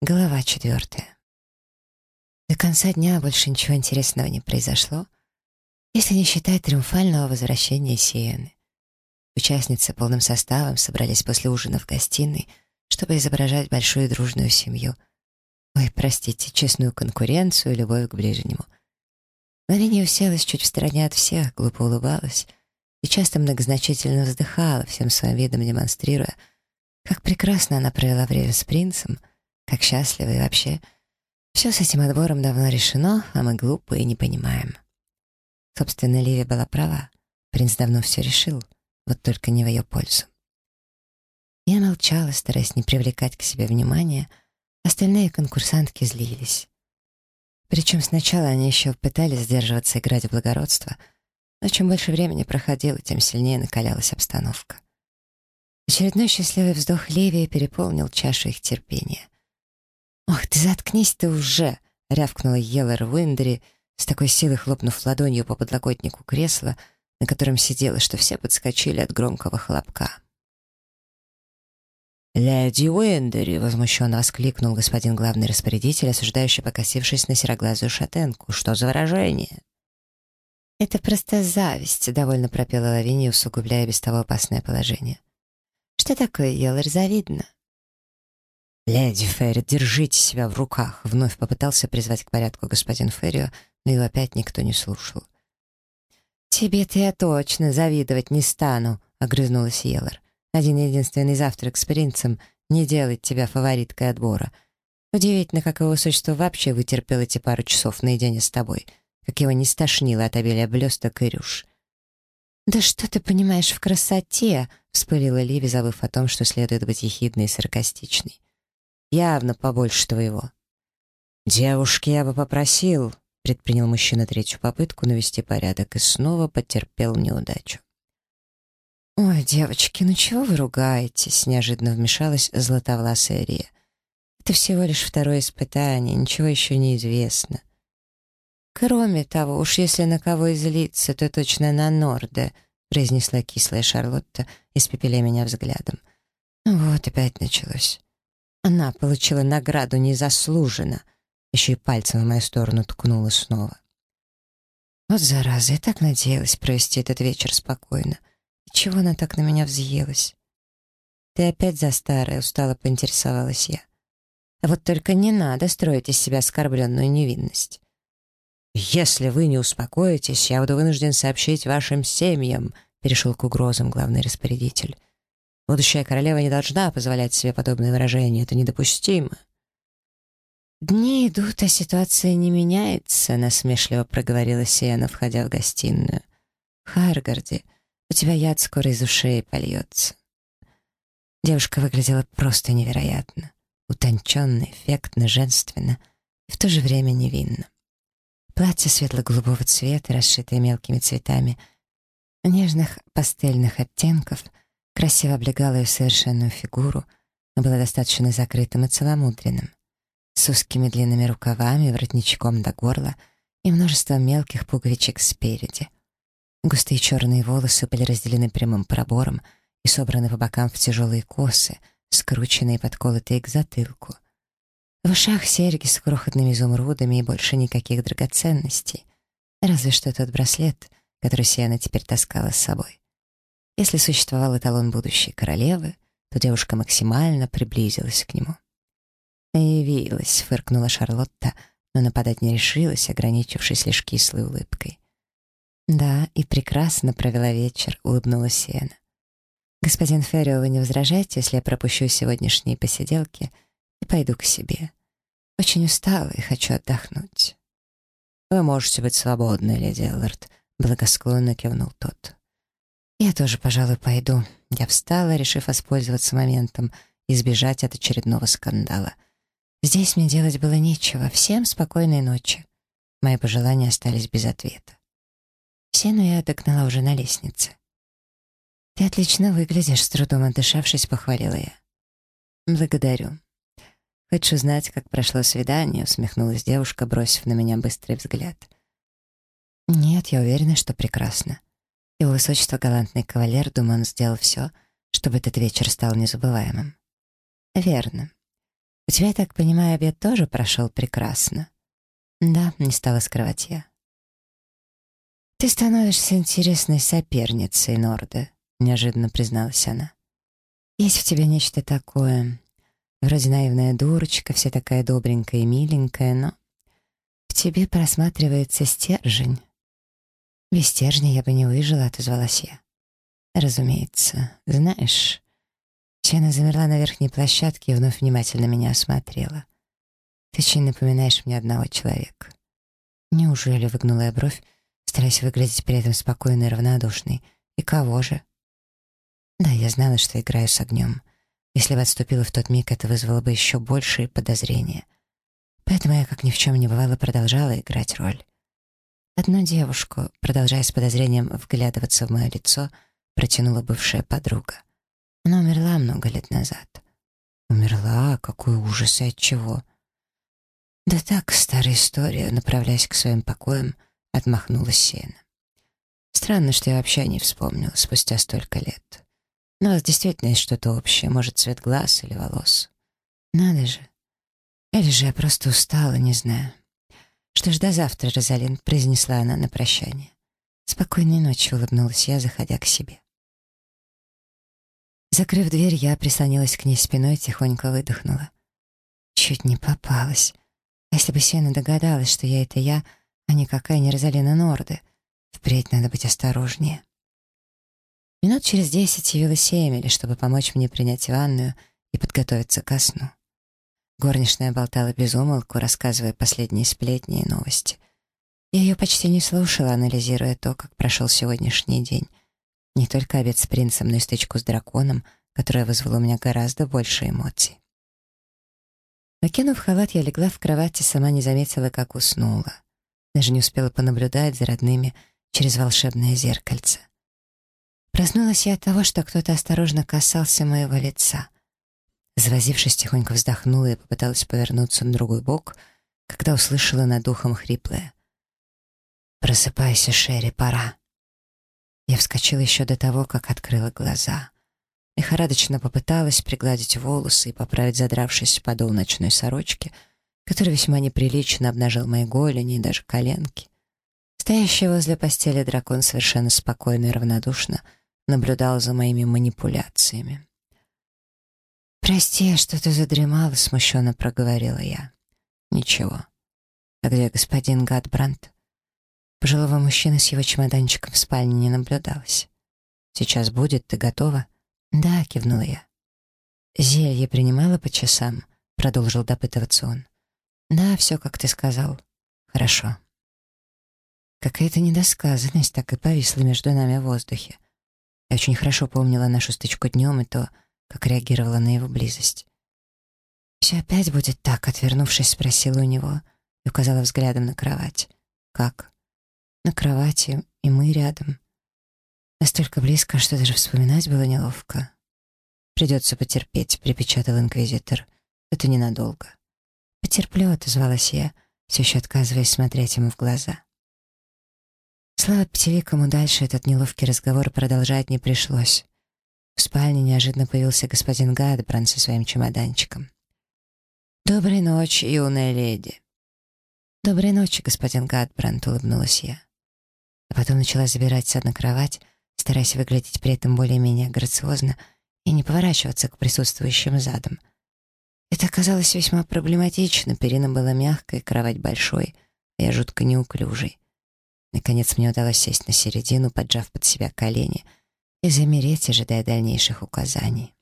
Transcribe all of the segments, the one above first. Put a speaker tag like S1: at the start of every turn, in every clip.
S1: Глава четвертая. До конца дня больше ничего интересного не произошло, если не считать триумфального возвращения Сиены. Участницы полным составом собрались после ужина в гостиной, чтобы изображать большую дружную семью. Ой, простите, честную конкуренцию и любовь к ближнему. Лавиния уселась чуть в стороне от всех, глупо улыбалась и часто многозначительно вздыхала, всем своим видом демонстрируя, как прекрасно она провела время с принцем, как счастлива и вообще. Все с этим отбором давно решено, а мы глупые и не понимаем. Собственно, Ливи была права. Принц давно все решил — вот только не в ее пользу. Я молчала, стараясь не привлекать к себе внимания, остальные конкурсантки злились. Причем сначала они еще пытались сдерживаться играть в благородство, но чем больше времени проходило, тем сильнее накалялась обстановка. Очередной счастливый вздох Левии переполнил чашу их терпения. «Ох, ты заткнись ты уже!» — рявкнула Еллер Уиндери, с такой силой хлопнув ладонью по подлокотнику кресла — на котором сидела, что все подскочили от громкого хлопка. «Леди Уэндери!» — возмущенно воскликнул господин главный распорядитель, осуждающий, покосившись на сероглазую шатенку. «Что за выражение?» «Это просто зависть», — довольно пропела Лавиния, усугубляя без того опасное положение. «Что такое, Йолар, завидно?» «Леди Ферри, держите себя в руках!» — вновь попытался призвать к порядку господин Феррио, но его опять никто не слушал. «Тебе-то я точно завидовать не стану», — огрызнулась Еллар. «Один-единственный завтрак с принцем не делает тебя фавориткой отбора. Удивительно, как его существо вообще вытерпел эти пару часов наедине с тобой, как его не стошнило от обилия блесток и рюш». «Да что ты понимаешь в красоте?» — вспылила Ливи, забыв о том, что следует быть ехидной и саркастичной. «Явно побольше твоего». «Девушки, я бы попросил», Предпринял мужчина третью попытку навести порядок и снова потерпел неудачу. «Ой, девочки, ну чего вы ругаетесь?» — неожиданно вмешалась златовласая Рия. «Это всего лишь второе испытание, ничего еще не известно». «Кроме того, уж если на кого излиться, то точно на Норда», — произнесла кислая Шарлотта, испепеля меня взглядом. Ну вот, опять началось. Она получила награду незаслуженно — еще и пальцем в мою сторону ткнула снова. Вот зараза, я так надеялась провести этот вечер спокойно. И чего она так на меня взъелась? Ты опять за старое, устало поинтересовалась я. А вот только не надо строить из себя оскорбленную невинность. «Если вы не успокоитесь, я буду вынужден сообщить вашим семьям», перешел к угрозам главный распорядитель. «Будущая королева не должна позволять себе подобные выражения, это недопустимо». «Дни идут, а ситуация не меняется», — насмешливо проговорила Сиена, входя в гостиную. «Харгарди, у тебя яд скоро из ушей польется». Девушка выглядела просто невероятно. Утонченно, эффектно, женственно и в то же время невинно. Платье светло-голубого цвета, расшитое мелкими цветами, нежных пастельных оттенков, красиво облегало ее совершенную фигуру, но было достаточно закрытым и целомудренным с узкими длинными рукавами, воротничком до горла и множеством мелких пуговичек спереди. Густые черные волосы были разделены прямым пробором и собраны по бокам в тяжелые косы, скрученные и подколотые к затылку. В ушах серьги с крохотными изумрудами и больше никаких драгоценностей, разве что тот браслет, который Сиана теперь таскала с собой. Если существовал эталон будущей королевы, то девушка максимально приблизилась к нему. «Явилась», — фыркнула Шарлотта, но нападать не решилась, ограничившись лишь кислой улыбкой. «Да, и прекрасно провела вечер», — улыбнулась Сиена. «Господин Феррио, вы не возражаете, если я пропущу сегодняшние посиделки и пойду к себе? Очень устала и хочу отдохнуть». «Вы можете быть свободны, леди Эллард», — благосклонно кивнул тот. «Я тоже, пожалуй, пойду». Я встала, решив воспользоваться моментом и избежать от очередного скандала — Здесь мне делать было нечего. Всем спокойной ночи. Мои пожелания остались без ответа. Сену я догнала уже на лестнице. «Ты отлично выглядишь», — с трудом отдышавшись, похвалила я. «Благодарю». «Хочешь узнать, как прошло свидание?» — усмехнулась девушка, бросив на меня быстрый взгляд. «Нет, я уверена, что прекрасно. Его высочество галантный кавалер, думаю, он сделал все, чтобы этот вечер стал незабываемым». «Верно. «У тебя, я так понимаю, обед тоже прошел прекрасно?» «Да», — не стала скрывать я. «Ты становишься интересной соперницей, Норда», — неожиданно призналась она. «Есть в тебе нечто такое, вроде наивная дурочка, вся такая добренькая и миленькая, но в тебе просматривается стержень». «Без стержня я бы не выжила», — отозвалась я. «Разумеется. Знаешь...» Чена замерла на верхней площадке и вновь внимательно меня осмотрела. «Ты очень напоминаешь мне одного человека». «Неужели?» — выгнула я бровь, стараясь выглядеть при этом спокойной и равнодушной. «И кого же?» «Да, я знала, что играю с огнем. Если бы отступила в тот миг, это вызвало бы еще большие подозрения. Поэтому я, как ни в чем не бывало, продолжала играть роль. Одну девушку, продолжая с подозрением вглядываться в мое лицо, протянула бывшая подруга. Она умерла много лет назад. Умерла? Какой ужас и от чего? Да так, старая история, направляясь к своим покоям, отмахнулась Сена. Странно, что я вообще не вспомнила спустя столько лет. Но у вас действительно есть что-то общее, может, цвет глаз или волос. Надо же. Или же я просто устала, не знаю. Что ж, до завтра, Розалин, произнесла она на прощание. Спокойной ночи, улыбнулась я, заходя к себе. Закрыв дверь, я прислонилась к ней спиной, тихонько выдохнула. Чуть не попалась. А если бы Сена догадалась, что я — это я, а никакая не Розалина Норды, впредь надо быть осторожнее. Минут через десять явилась Эмили, чтобы помочь мне принять ванную и подготовиться ко сну. Горничная болтала без умолку, рассказывая последние сплетни и новости. Я ее почти не слушала, анализируя то, как прошел сегодняшний день. Не только обед с принцем, но и стычку с драконом, которая вызвала у меня гораздо больше эмоций. Накинув халат, я легла в кровать и сама не заметила, как уснула. Даже не успела понаблюдать за родными через волшебное зеркальце. Проснулась я от того, что кто-то осторожно касался моего лица. Завозившись, тихонько вздохнула и попыталась повернуться на другой бок, когда услышала над ухом хриплое. «Просыпайся, Шерри, пора». Я вскочила еще до того, как открыла глаза. Лихорадочно попыталась пригладить волосы и поправить задравшись подол ночной сорочки, который весьма неприлично обнажил мои голени и даже коленки. Стоящий возле постели дракон совершенно спокойно и равнодушно наблюдал за моими манипуляциями. «Прости, что ты задремала», — смущенно проговорила я. «Ничего. А где господин Гадбранд?» Пожилого мужчины с его чемоданчиком в спальне не наблюдалось. «Сейчас будет, ты готова?» «Да», — кивнула я. «Зелье принимала по часам?» — продолжил допытываться он. «Да, все, как ты сказал. Хорошо». Какая-то недосказанность так и повисла между нами в воздухе. Я очень хорошо помнила нашу стычку днем и то, как реагировала на его близость. «Все опять будет так», — отвернувшись, спросила у него и указала взглядом на кровать. «Как?» «На кровати, и мы рядом. Настолько близко, что даже вспоминать было неловко». «Придется потерпеть», — припечатал инквизитор. «Это ненадолго». «Потерплю», — отозвалась я, все еще отказываясь смотреть ему в глаза. Слава Пятевикому дальше этот неловкий разговор продолжать не пришлось. В спальне неожиданно появился господин Гадбран со своим чемоданчиком. «Доброй ночи, юная леди!» «Доброй ночи, господин Гадбранд», — улыбнулась я. А потом начала забираться на кровать, стараясь выглядеть при этом более-менее грациозно и не поворачиваться к присутствующим задам. Это оказалось весьма проблематично, перина была мягкой, кровать большой, а я жутко неуклюжей. Наконец мне удалось сесть на середину, поджав под себя колени — и замереть, ожидая дальнейших указаний.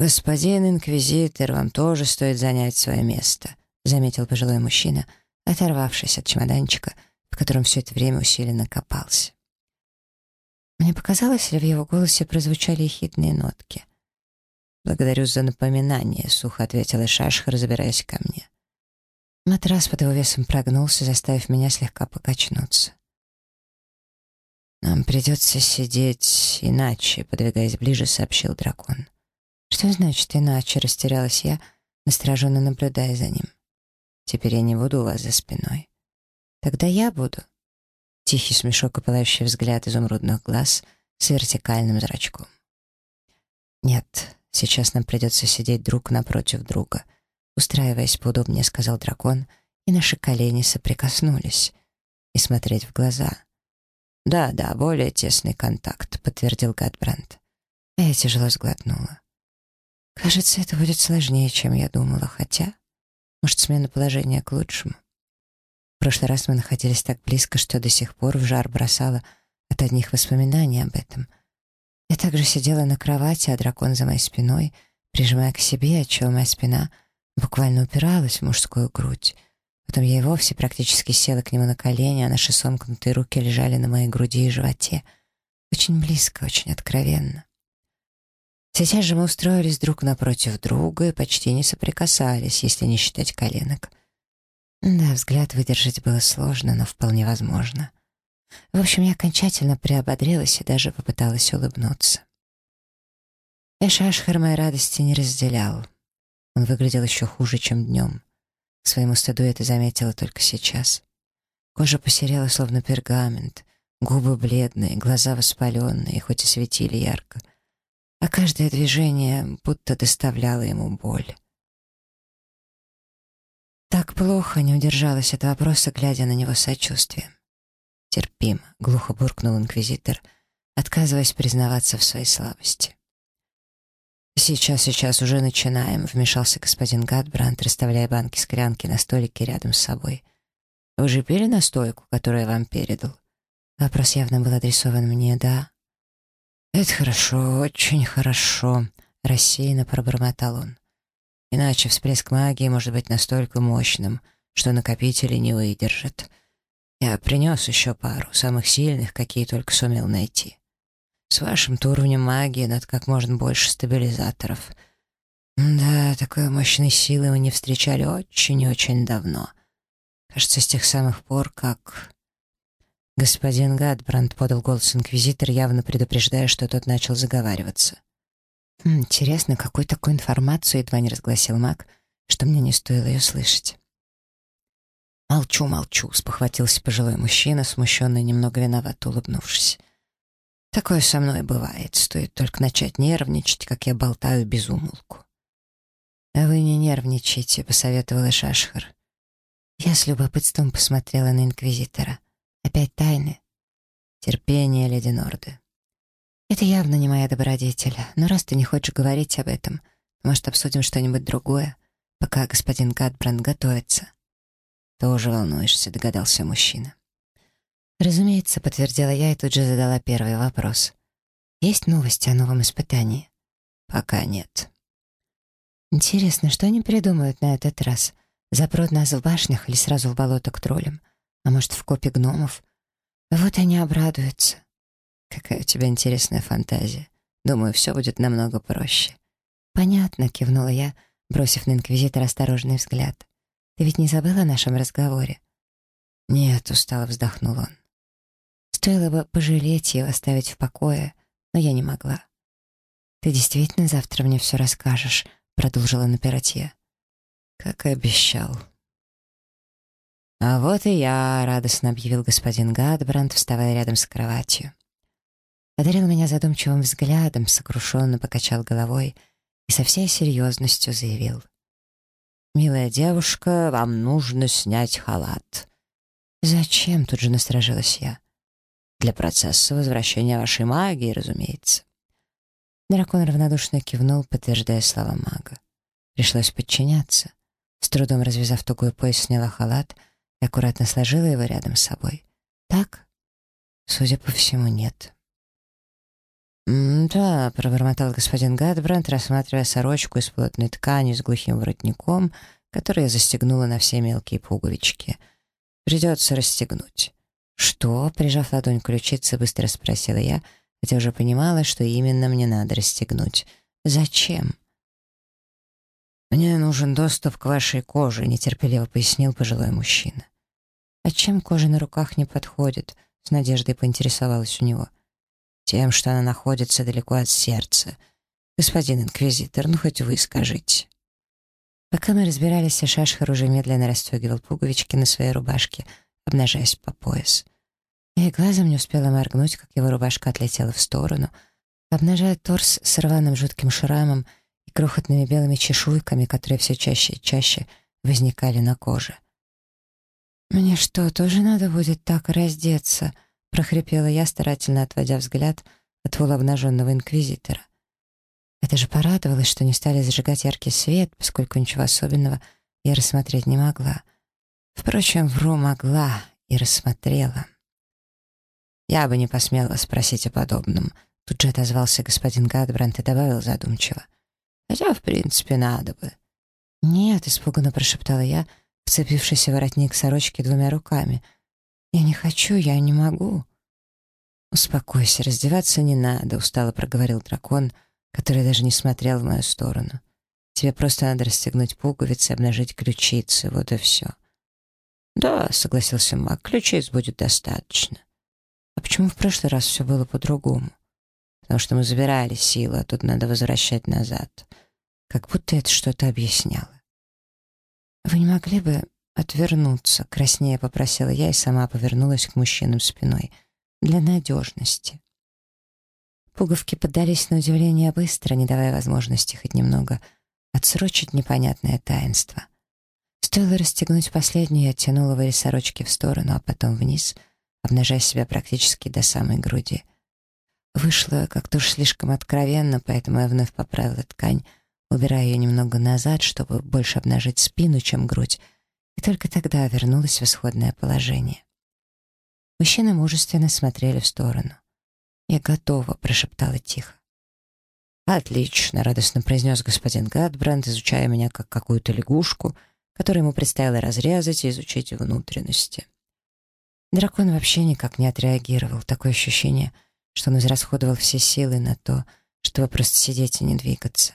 S1: «Господин инквизитор, вам тоже стоит занять свое место», заметил пожилой мужчина, оторвавшись от чемоданчика, в котором все это время усиленно копался. Мне показалось, ли в его голосе прозвучали ехидные нотки. «Благодарю за напоминание», — сухо ответила Шашха, разбираясь ко мне. Матрас под его весом прогнулся, заставив меня слегка покачнуться. «Нам придется сидеть иначе», — подвигаясь ближе, сообщил дракон. «Что значит иначе?» — растерялась я, настороженно наблюдая за ним. «Теперь я не буду у вас за спиной». «Тогда я буду». Тихий смешок и пылающий взгляд изумрудных глаз с вертикальным зрачком. «Нет, Сейчас нам придется сидеть друг напротив друга. Устраиваясь поудобнее, сказал дракон, и наши колени соприкоснулись. И смотреть в глаза. «Да, да, более тесный контакт», — подтвердил Гадбранд. Я тяжело сглотнула. Кажется, это будет сложнее, чем я думала, хотя... Может, смена положения к лучшему. В прошлый раз мы находились так близко, что до сих пор в жар бросала от одних воспоминаний об этом. Я также сидела на кровати, а дракон за моей спиной, прижимая к себе, отчего моя спина буквально упиралась в мужскую грудь. Потом я и вовсе практически села к нему на колени, а наши сомкнутые руки лежали на моей груди и животе. Очень близко, очень откровенно. Сейчас же мы устроились друг напротив друга и почти не соприкасались, если не считать коленок. Да, взгляд выдержать было сложно, но вполне возможно. В общем, я окончательно приободрилась и даже попыталась улыбнуться. Эшашхар моей радости не разделял. Он выглядел еще хуже, чем днем. Своему стыду это заметила только сейчас. Кожа посерела, словно пергамент, губы бледные, глаза воспаленные, хоть и светили ярко, а каждое движение будто доставляло ему боль. Так плохо не удержалась от вопроса, глядя на него сочувствием. «Терпим», — глухо буркнул инквизитор, отказываясь признаваться в своей слабости. «Сейчас, сейчас, уже начинаем», — вмешался господин Гадбранд, расставляя банки-склянки на столике рядом с собой. «Вы же пили настойку, которую я вам передал?» Вопрос явно был адресован мне, да. «Это хорошо, очень хорошо», — рассеянно пробормотал он. «Иначе всплеск магии может быть настолько мощным, что накопители не выдержат. Я принес еще пару, самых сильных, какие только сумел найти. С вашим-то уровнем магии надо как можно больше стабилизаторов. Да, такой мощной силы мы не встречали очень-очень давно. Кажется, с тех самых пор, как... Господин Гадбранд подал голос инквизитор, явно предупреждая, что тот начал заговариваться. «Хм, «Интересно, какую такую информацию едва не разгласил маг, что мне не стоило ее слышать?» «Молчу, молчу», — спохватился пожилой мужчина, смущенный, немного виновато улыбнувшись. «Такое со мной бывает. Стоит только начать нервничать, как я болтаю без умолку». «А вы не нервничайте», — посоветовала Шашхар. Я с любопытством посмотрела на Инквизитора. «Опять тайны?» «Терпение, леди Норды». «Это явно не моя добродетель, но раз ты не хочешь говорить об этом, может, обсудим что-нибудь другое, пока господин Гадбранд готовится». «Тоже волнуешься», — догадался мужчина. «Разумеется», — подтвердила я и тут же задала первый вопрос. «Есть новости о новом испытании?» «Пока нет». «Интересно, что они придумают на этот раз? Запрут нас в башнях или сразу в болото к троллям? А может, в копе гномов? Вот они обрадуются». «Какая у тебя интересная фантазия. Думаю, все будет намного проще». «Понятно», — кивнула я, бросив на инквизитора осторожный взгляд. Ты ведь не забыла о нашем разговоре?» «Нет», — устало вздохнул он. Стоило бы пожалеть ее, оставить в покое, но я не могла. «Ты действительно завтра мне все расскажешь?» — продолжила напирать. «Как и обещал». «А вот и я», — радостно объявил господин Гадбранд, вставая рядом с кроватью. Одарил меня задумчивым взглядом, сокрушенно покачал головой и со всей серьезностью заявил — «Милая девушка, вам нужно снять халат». «Зачем?» — тут же насторожилась я. «Для процесса возвращения вашей магии, разумеется». Дракон равнодушно кивнул, подтверждая слова мага. Пришлось подчиняться. С трудом развязав тугой пояс, сняла халат и аккуратно сложила его рядом с собой. «Так?» «Судя по всему, нет». «Да», — пробормотал господин Гадбранд, рассматривая сорочку из плотной ткани с глухим воротником, который я застегнула на все мелкие пуговички. «Придется расстегнуть». «Что?» — прижав ладонь к ключице, быстро спросила я, хотя уже понимала, что именно мне надо расстегнуть. «Зачем?» «Мне нужен доступ к вашей коже», — нетерпеливо пояснил пожилой мужчина. «А чем кожа на руках не подходит?» — с надеждой поинтересовалась у него. Тем, что она находится далеко от сердца. Господин инквизитор, ну хоть вы скажите. Пока мы разбирались, Шашхар уже медленно расстегивал пуговички на своей рубашке, обнажаясь по пояс. Я и глазом не успела моргнуть, как его рубашка отлетела в сторону, обнажая торс с рваным жутким шрамом и крохотными белыми чешуйками, которые все чаще и чаще возникали на коже. «Мне что, тоже надо будет так раздеться?» — прохрипела я, старательно отводя взгляд от полуобнаженного инквизитора. Это же порадовалась, что не стали зажигать яркий свет, поскольку ничего особенного я рассмотреть не могла. Впрочем, вру могла и рассмотрела. «Я бы не посмела спросить о подобном», — тут же отозвался господин Гадбранд и добавил задумчиво. «Хотя, в принципе, надо бы». «Нет», — испуганно прошептала я, вцепившись в воротник сорочки двумя руками. «Я не хочу, я не могу». «Успокойся, раздеваться не надо», — устало проговорил дракон, который даже не смотрел в мою сторону. «Тебе просто надо расстегнуть пуговицы обнажить ключицы, вот и все». «Да», — согласился маг, — «ключиц будет достаточно». «А почему в прошлый раз все было по-другому?» «Потому что мы забирали силы, а тут надо возвращать назад». Как будто это что-то объясняло. «Вы не могли бы отвернуться?» — краснее попросила я и сама повернулась к мужчинам спиной — для надежности. Пуговки поддались на удивление быстро, не давая возможности хоть немного отсрочить непонятное таинство. Стоило расстегнуть последнюю, я оттянула вырез сорочки в сторону, а потом вниз, обнажая себя практически до самой груди. Вышло как-то уж слишком откровенно, поэтому я вновь поправила ткань, убирая ее немного назад, чтобы больше обнажить спину, чем грудь, и только тогда вернулась в исходное положение. Мужчины мужественно смотрели в сторону. «Я готова», — прошептала тихо. «Отлично», — радостно произнес господин Гадбранд, изучая меня как какую-то лягушку, которую ему предстояло разрезать и изучить внутренности. Дракон вообще никак не отреагировал. Такое ощущение, что он израсходовал все силы на то, чтобы просто сидеть и не двигаться.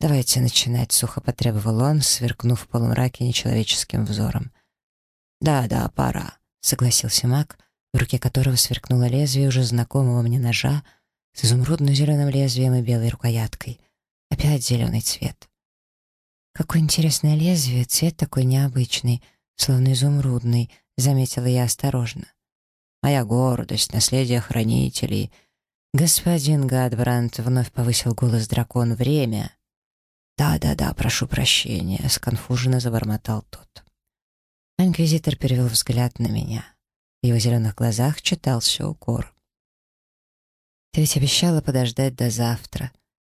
S1: «Давайте начинать», — сухо потребовал он, сверкнув в полумраке нечеловеческим взором. «Да, да, пора», — согласился маг, в руке которого сверкнуло лезвие уже знакомого мне ножа с изумрудно-зеленым лезвием и белой рукояткой. Опять зеленый цвет. «Какое интересное лезвие, цвет такой необычный, словно изумрудный», — заметила я осторожно. «Моя гордость, наследие хранителей». «Господин Гадбранд», — вновь повысил голос дракон, — «время». «Да-да-да, прошу прощения», — сконфуженно забормотал тот. Инквизитор перевел взгляд на меня. В его зеленых глазах читался укор. «Ты ведь обещала подождать до завтра.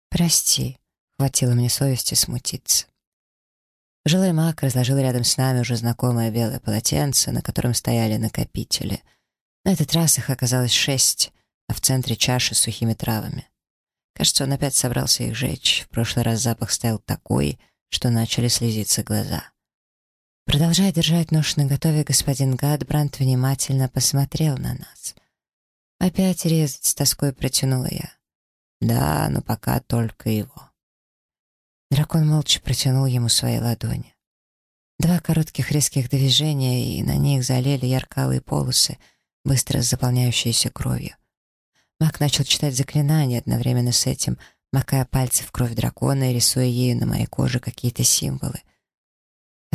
S1: Прости», — хватило мне совести смутиться. Жилой маг разложил рядом с нами уже знакомое белое полотенце, на котором стояли накопители. На этот раз их оказалось шесть, а в центре чаши с сухими травами. Кажется, он опять собрался их жечь. В прошлый раз запах стоял такой, что начали слезиться глаза. Продолжая держать нож наготове, господин Гадбранд внимательно посмотрел на нас. «Опять резать с тоской протянула я. Да, но пока только его». Дракон молча протянул ему свои ладони. Два коротких резких движения, и на них залили яркалые полосы, быстро заполняющиеся кровью. Маг начал читать заклинания одновременно с этим, макая пальцы в кровь дракона и рисуя ею на моей коже какие-то символы —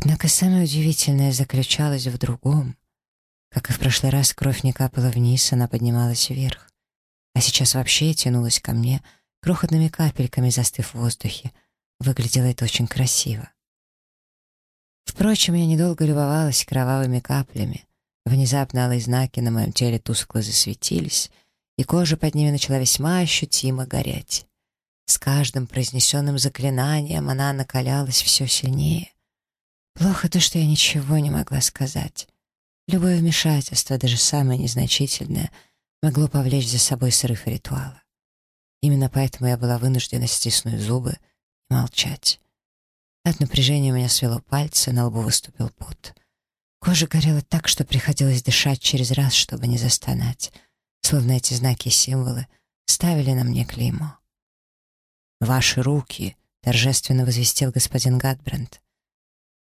S1: Однако самое удивительное заключалось в другом. Как и в прошлый раз, кровь не капала вниз, она поднималась вверх. А сейчас вообще тянулась ко мне, крохотными капельками застыв в воздухе. Выглядело это очень красиво. Впрочем, я недолго любовалась кровавыми каплями. Внезапно алые знаки на моем теле тускло засветились, и кожа под ними начала весьма ощутимо гореть. С каждым произнесенным заклинанием она накалялась все сильнее. Плохо то, что я ничего не могла сказать. Любое вмешательство, даже самое незначительное, могло повлечь за собой срыв ритуала. Именно поэтому я была вынуждена стиснуть зубы молчать. От напряжения у меня свело пальцы, на лбу выступил пот. Кожа горела так, что приходилось дышать через раз, чтобы не застонать, словно эти знаки и символы ставили на мне клеймо. «Ваши руки!» — торжественно возвестил господин Гадбранд.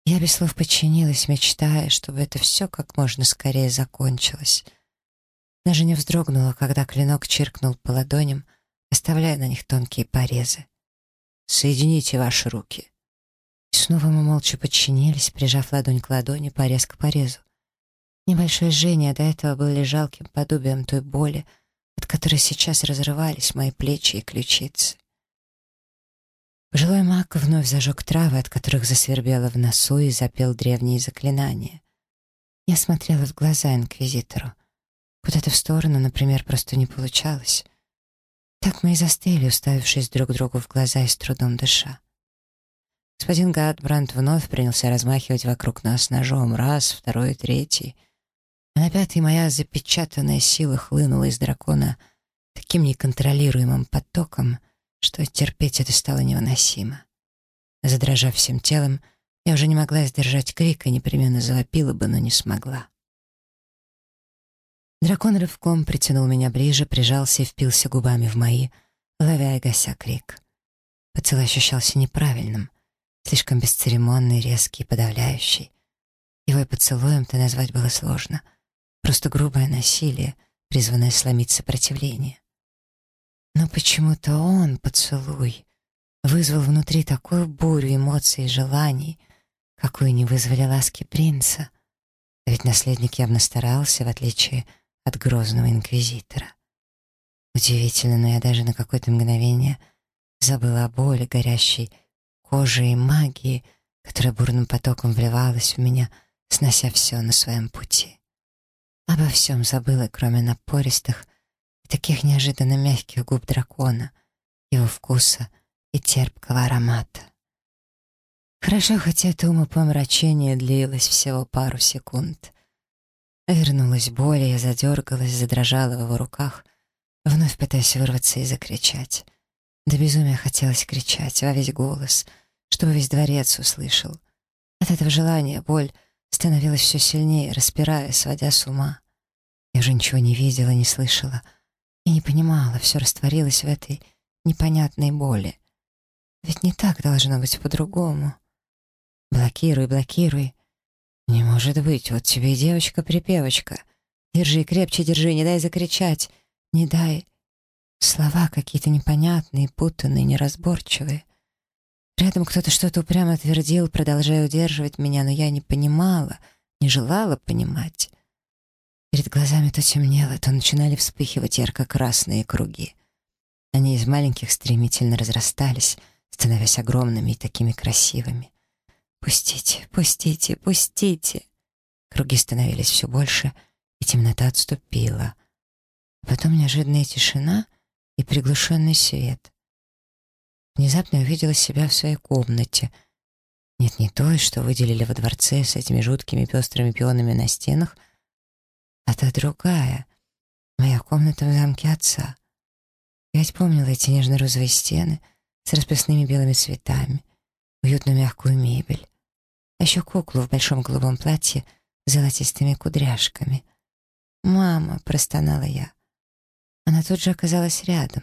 S1: Я без слов подчинилась, мечтая, чтобы это все как можно скорее закончилось. Даже не вздрогнула, когда клинок чиркнул по ладоням, оставляя на них тонкие порезы. «Соедините ваши руки». И снова мы молча подчинились, прижав ладонь к ладони, порез к порезу. Небольшое жжение до этого было жалким подобием той боли, от которой сейчас разрывались мои плечи и ключицы. Пожилой маг вновь зажег травы, от которых засвербело в носу и запел древние заклинания. Я смотрела в глаза инквизитору. Куда-то в сторону, например, просто не получалось. Так мы и застыли, уставившись друг другу в глаза и с трудом дыша. Господин Гадбранд вновь принялся размахивать вокруг нас ножом. Раз, второй, третий. А на пятый моя запечатанная сила хлынула из дракона таким неконтролируемым потоком, что терпеть это стало невыносимо. Задрожав всем телом, я уже не могла сдержать крик и непременно завопила бы, но не смогла. Дракон рывком притянул меня ближе, прижался и впился губами в мои, ловя и гася крик. Поцелуй ощущался неправильным, слишком бесцеремонный, резкий, подавляющий. Его и поцелуем-то назвать было сложно. Просто грубое насилие, призванное сломить сопротивление. Но почему-то он, поцелуй, вызвал внутри такую бурю эмоций и желаний, какую не вызвали ласки принца. ведь наследник явно старался, в отличие от грозного инквизитора. Удивительно, но я даже на какое-то мгновение забыла о боли, горящей кожи и магии, которая бурным потоком вливалась в меня, снося все на своем пути. Обо всем забыла, кроме напористых и таких неожиданно мягких губ дракона, его вкуса и терпкого аромата. Хорошо, хотя это умопомрачение длилось всего пару секунд. Вернулась боль, я задергалась, задрожала в его руках, вновь пытаясь вырваться и закричать. До безумия хотелось кричать во весь голос, чтобы весь дворец услышал. От этого желания боль становилась все сильнее, распирая, сводя с ума. Я уже ничего не видела, не слышала и не понимала, все растворилось в этой непонятной боли. Ведь не так должно быть по-другому. Блокируй, блокируй, «Не может быть, вот тебе и девочка-припевочка. Держи, крепче держи, не дай закричать, не дай...» Слова какие-то непонятные, путанные, неразборчивые. Рядом кто-то что-то упрямо твердил, продолжая удерживать меня, но я не понимала, не желала понимать. Перед глазами то темнело, то начинали вспыхивать ярко-красные круги. Они из маленьких стремительно разрастались, становясь огромными и такими красивыми. «Пустите, пустите, пустите!» Круги становились все больше, и темнота отступила. Потом неожиданная тишина и приглушенный свет. Внезапно я увидела себя в своей комнате. Нет, не той, что выделили во дворце с этими жуткими пестрыми пионами на стенах, а та другая, моя комната в замке отца. Я ведь помнила эти нежно-розовые стены с расписными белыми цветами, уютную мягкую мебель а еще куклу в большом голубом платье с золотистыми кудряшками. «Мама!» — простонала я. Она тут же оказалась рядом,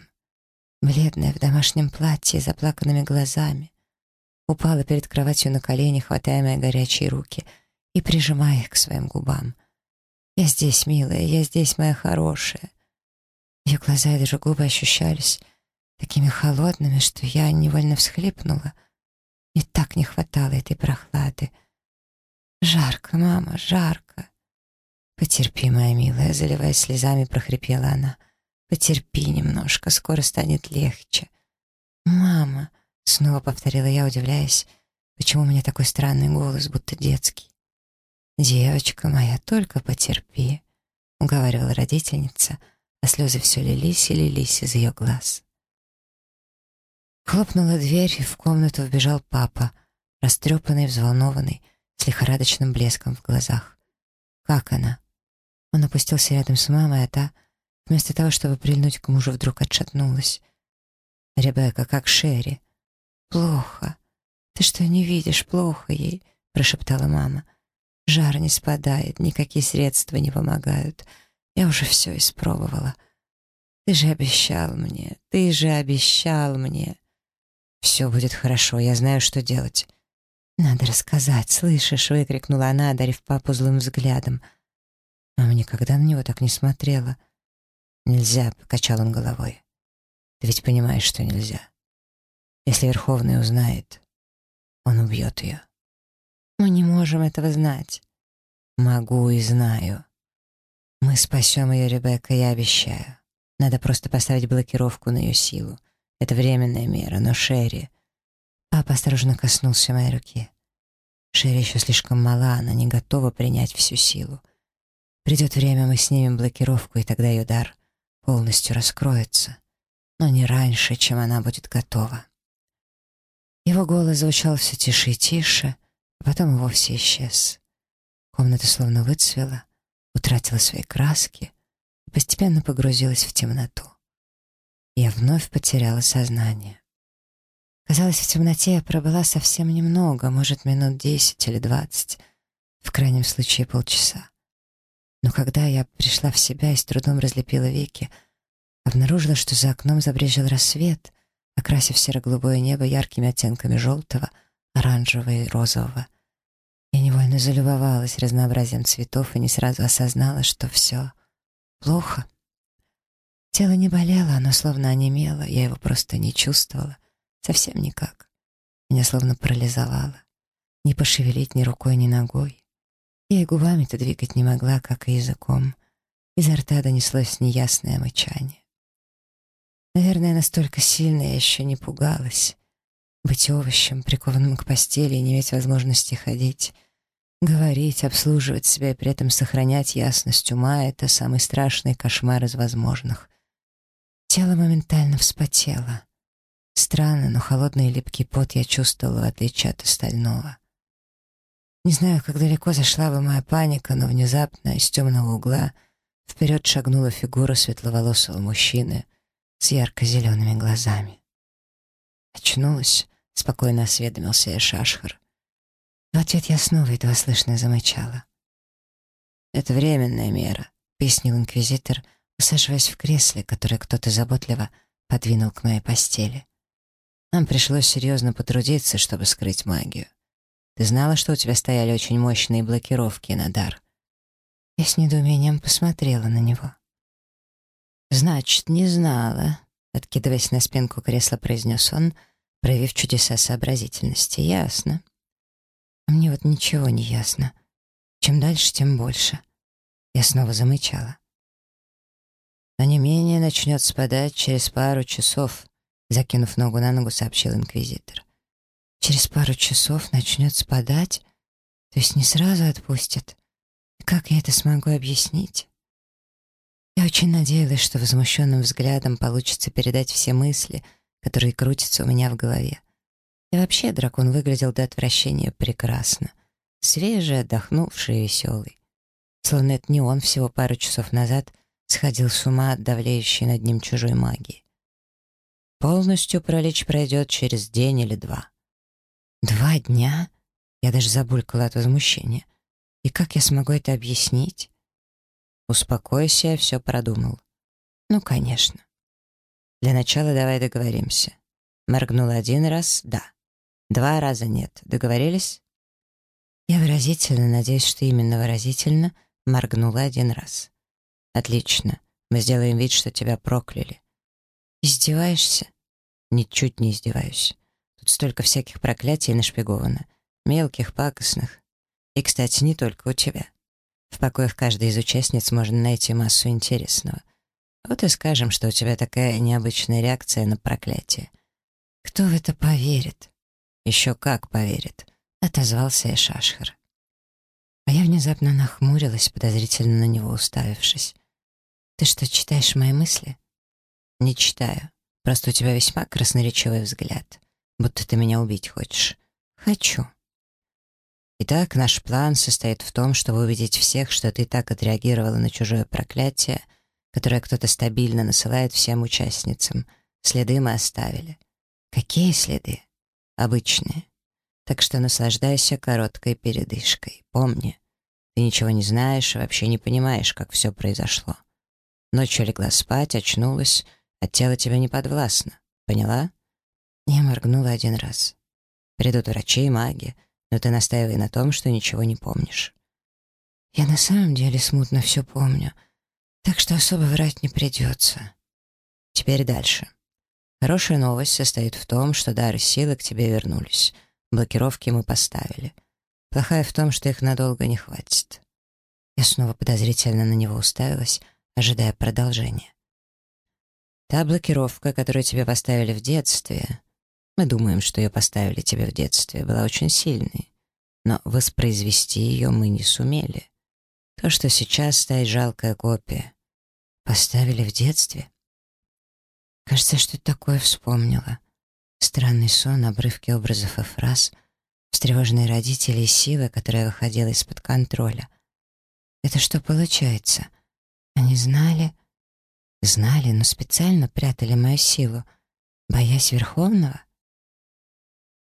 S1: бледная в домашнем платье, заплаканными глазами. Упала перед кроватью на колени, хватая мои горячие руки и прижимая их к своим губам. «Я здесь, милая, я здесь, моя хорошая». Ее глаза и даже губы ощущались такими холодными, что я невольно всхлипнула — мне так не хватало этой прохлады. «Жарко, мама, жарко!» «Потерпи, моя милая», — заливаясь слезами, прохрипела она. «Потерпи немножко, скоро станет легче». «Мама», — снова повторила я, удивляясь, почему у меня такой странный голос, будто детский. «Девочка моя, только потерпи», — уговаривала родительница, а слезы все лились и лились из ее глаз. Хлопнула дверь, и в комнату вбежал папа, растрепанный, взволнованный, с лихорадочным блеском в глазах. «Как она?» Он опустился рядом с мамой, а та, вместо того, чтобы прильнуть к мужу, вдруг отшатнулась. «Ребекка, как Шерри?» «Плохо. Ты что, не видишь? Плохо ей», — прошептала мама. «Жар не спадает, никакие средства не помогают. Я уже все испробовала. Ты же обещал мне, ты же обещал мне». «Все будет хорошо, я знаю, что делать». «Надо рассказать, слышишь?» — выкрикнула она, одарив папу злым взглядом. Мама никогда на него так не смотрела. «Нельзя», — покачал он головой. «Ты ведь понимаешь, что нельзя. Если Верховный узнает, он убьет ее». «Мы не можем этого знать». «Могу и знаю. Мы спасем ее, Ребекка, я обещаю. Надо просто поставить блокировку на ее силу. Это временная мера, но Шерри... Папа осторожно коснулся моей руки. Шерри еще слишком мала, она не готова принять всю силу. Придет время, мы снимем блокировку, и тогда ее дар полностью раскроется, но не раньше, чем она будет готова. Его голос звучал все тише и тише, а потом и вовсе исчез. Комната словно выцвела, утратила свои краски и постепенно погрузилась в темноту. Я вновь потеряла сознание. Казалось, в темноте я пробыла совсем немного, может, минут десять или двадцать, в крайнем случае полчаса. Но когда я пришла в себя и с трудом разлепила веки, обнаружила, что за окном забрежил рассвет, окрасив серо-голубое небо яркими оттенками желтого, оранжевого и розового. Я невольно залюбовалась разнообразием цветов и не сразу осознала, что все плохо. Тело не болело, оно словно онемело, я его просто не чувствовала, совсем никак. Меня словно парализовало. Не пошевелить ни рукой, ни ногой. Я и губами-то двигать не могла, как и языком. Изо рта донеслось неясное мычание. Наверное, настолько сильно я еще не пугалась. Быть овощем, прикованным к постели и не иметь возможности ходить. Говорить, обслуживать себя и при этом сохранять ясность ума — это самый страшный кошмар из возможных. Тело моментально вспотело. Странно, но холодный и липкий пот я чувствовала, в отличие от остального. Не знаю, как далеко зашла бы моя паника, но внезапно из темного угла вперед шагнула фигура светловолосого мужчины с ярко-зелеными глазами. Очнулась, спокойно осведомился Шашхар. В ответ я снова едва слышно замычала. «Это временная мера», — пояснил инквизитор, усаживаясь в кресле, которое кто-то заботливо подвинул к моей постели. «Нам пришлось серьезно потрудиться, чтобы скрыть магию. Ты знала, что у тебя стояли очень мощные блокировки на дар?» Я с недоумением посмотрела на него. «Значит, не знала», — откидываясь на спинку кресла, произнес он, проявив чудеса сообразительности. «Ясно». А мне вот ничего не ясно. Чем дальше, тем больше. Я снова замычала. «А не менее начнет спадать через пару часов», — закинув ногу на ногу, сообщил инквизитор. Через пару часов начнет спадать, то есть не сразу отпустят. Как я это смогу объяснить? Я очень надеялась, что возмущенным взглядом получится передать все мысли, которые крутятся у меня в голове. И вообще дракон выглядел до отвращения прекрасно. Свежий, отдохнувший и веселый. Словно это не он всего пару часов назад сходил с ума от давлеющей над ним чужой магии. Полностью пролечь пройдет через день или два. Два дня? Я даже забулькала от возмущения. И как я смогу это объяснить? Успокойся, я все продумал. Ну, конечно. Для начала давай договоримся. Моргнул один раз — да. Два раза — нет. Договорились? Я выразительно, надеюсь, что именно выразительно, моргнула один раз. Отлично. Мы сделаем вид, что тебя прокляли. Издеваешься? Ничуть не издеваюсь. Тут столько всяких проклятий нашпиговано. Мелких, пакостных. И, кстати, не только у тебя. В покоях каждой из участниц можно найти массу интересного. Вот и скажем, что у тебя такая необычная реакция на проклятие. Кто в это поверит? Еще как поверит, отозвался я Шашхар. А я внезапно нахмурилась, подозрительно на него уставившись. Ты что, читаешь мои мысли? Не читаю. Просто у тебя весьма красноречивый взгляд будто ты меня убить хочешь. Хочу. Итак, наш план состоит в том, чтобы убедить всех, что ты так отреагировала на чужое проклятие, которое кто-то стабильно насылает всем участницам. Следы мы оставили. Какие следы? Обычные. Так что наслаждайся короткой передышкой. Помни, ты ничего не знаешь и вообще не понимаешь, как все произошло. Ночью легла спать, очнулась, а тело тебя не подвластно. Поняла? Я моргнула один раз. Придут врачи и маги, но ты настаивай на том, что ничего не помнишь. Я на самом деле смутно все помню, так что особо врать не придется. Теперь дальше. Хорошая новость состоит в том, что дары силы к тебе вернулись. Блокировки мы поставили. Плохая в том, что их надолго не хватит. Я снова подозрительно на него уставилась, ожидая продолжения. Та блокировка, которую тебе поставили в детстве, Мы думаем, что ее поставили тебе в детстве, была очень сильной. Но воспроизвести ее мы не сумели. То, что сейчас стоит жалкая копия. Поставили в детстве? Кажется, что такое вспомнила. Странный сон, обрывки образов и фраз, встревоженные родители и силы, которая выходила из-под контроля. Это что получается? Они знали? Знали, но специально прятали мою силу, боясь Верховного?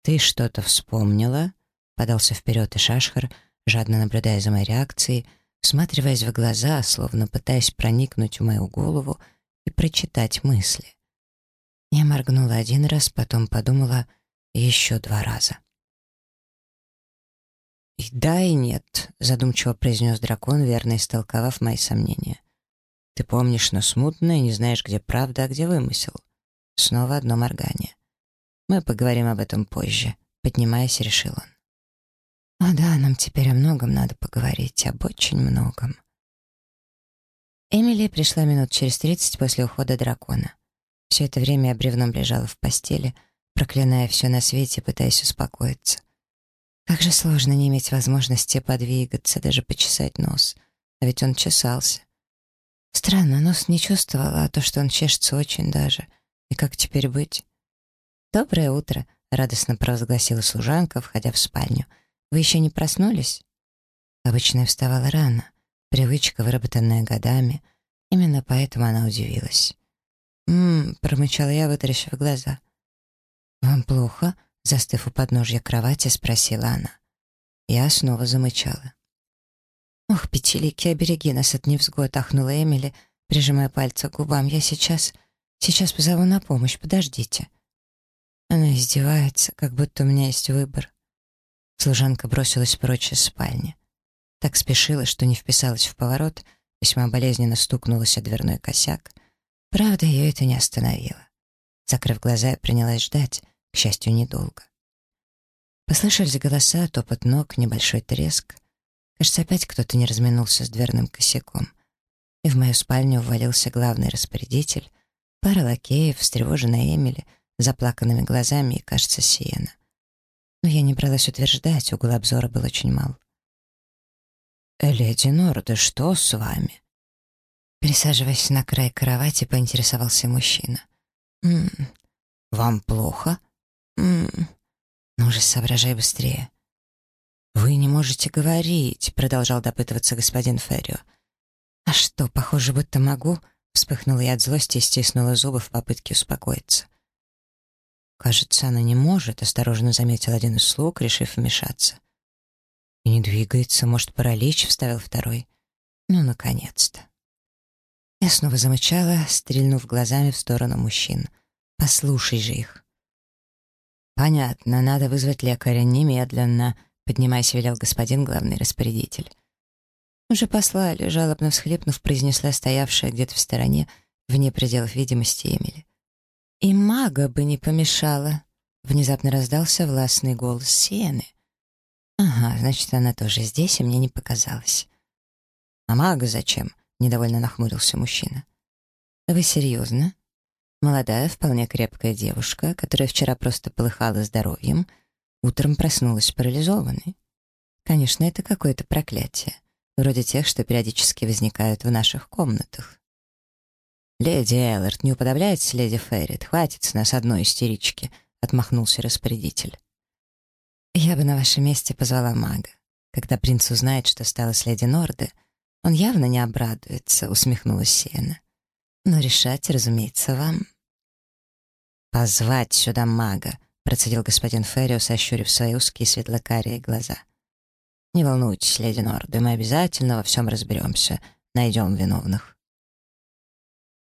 S1: «Ты что-то вспомнила?» — подался вперед и Шашхар, жадно наблюдая за моей реакцией, всматриваясь в глаза, словно пытаясь проникнуть в мою голову и прочитать мысли. Я моргнула один раз, потом подумала еще два раза. «И да, и нет», — задумчиво произнес дракон, верно истолковав мои сомнения. «Ты помнишь, но смутно и не знаешь, где правда, а где вымысел». Снова одно моргание. Мы поговорим об этом позже», — поднимаясь, решил он. «О да, нам теперь о многом надо поговорить, об очень многом». Эмили пришла минут через тридцать после ухода дракона. Все это время я бревном лежала в постели, проклиная все на свете, пытаясь успокоиться. Как же сложно не иметь возможности подвигаться, даже почесать нос. А ведь он чесался. Странно, нос не чувствовала, а то, что он чешется очень даже. И как теперь быть? «Доброе утро», — радостно провозгласила служанка, входя в спальню. «Вы еще не проснулись?» Обычно я вставала рано. Привычка, выработанная годами. Именно поэтому она удивилась. «М-м», промычала я, вытаращив глаза. «Вам плохо?» — застыв у подножья кровати, спросила она. Я снова замычала. «Ох, печелики, обереги нас от невзгод», — ахнула Эмили, прижимая пальцы к губам. «Я сейчас... сейчас позову на помощь, подождите». Она издевается, как будто у меня есть выбор. Служанка бросилась прочь из спальни. Так спешила, что не вписалась в поворот, весьма болезненно стукнулась о дверной косяк. Правда, ее это не остановило. Закрыв глаза, я принялась ждать, к счастью, недолго. Послышались голоса, топот ног, небольшой треск. Кажется, опять кто-то не разминулся с дверным косяком. И в мою спальню ввалился главный распорядитель, пара лакеев, встревоженная Эмили — заплаканными глазами и, кажется, Сиена. Но я не бралась утверждать, угол обзора был очень мал. «Леди Норда, что с вами?» Пересаживаясь на край кровати, поинтересовался мужчина. «М -м, «Вам плохо?» «М -м, «Ну же, соображай быстрее». «Вы не можете говорить», — продолжал допытываться господин Феррио. «А что, похоже, будто могу?» Вспыхнула я от злости и стиснула зубы в попытке успокоиться. «Кажется, она не может», — осторожно заметил один из слуг, решив вмешаться. «И не двигается, может, паралич», — вставил второй. «Ну, наконец-то». Я снова замычала, стрельнув глазами в сторону мужчин. «Послушай же их». «Понятно, надо вызвать лекаря немедленно», — поднимаясь, велел господин главный распорядитель. «Уже послали», — жалобно всхлипнув, произнесла стоявшая где-то в стороне, вне пределов видимости Эмили. «И мага бы не помешала», — внезапно раздался властный голос Сиены. «Ага, значит, она тоже здесь, и мне не показалось». «А мага зачем?» — недовольно нахмурился мужчина. «Вы серьезно? Молодая, вполне крепкая девушка, которая вчера просто полыхала здоровьем, утром проснулась парализованной. Конечно, это какое-то проклятие, вроде тех, что периодически возникают в наших комнатах. «Леди Эллард, не уподобляетесь леди Феррит? Хватит с нас одной истерички», — отмахнулся распорядитель. «Я бы на вашем месте позвала мага. Когда принц узнает, что стало с леди Норды, он явно не обрадуется», — усмехнулась Сиена. «Но решать, разумеется, вам». «Позвать сюда мага», — процедил господин Феррио, сощурив свои узкие светлокарие глаза. «Не волнуйтесь, леди Норды, мы обязательно во всем разберемся, найдем виновных».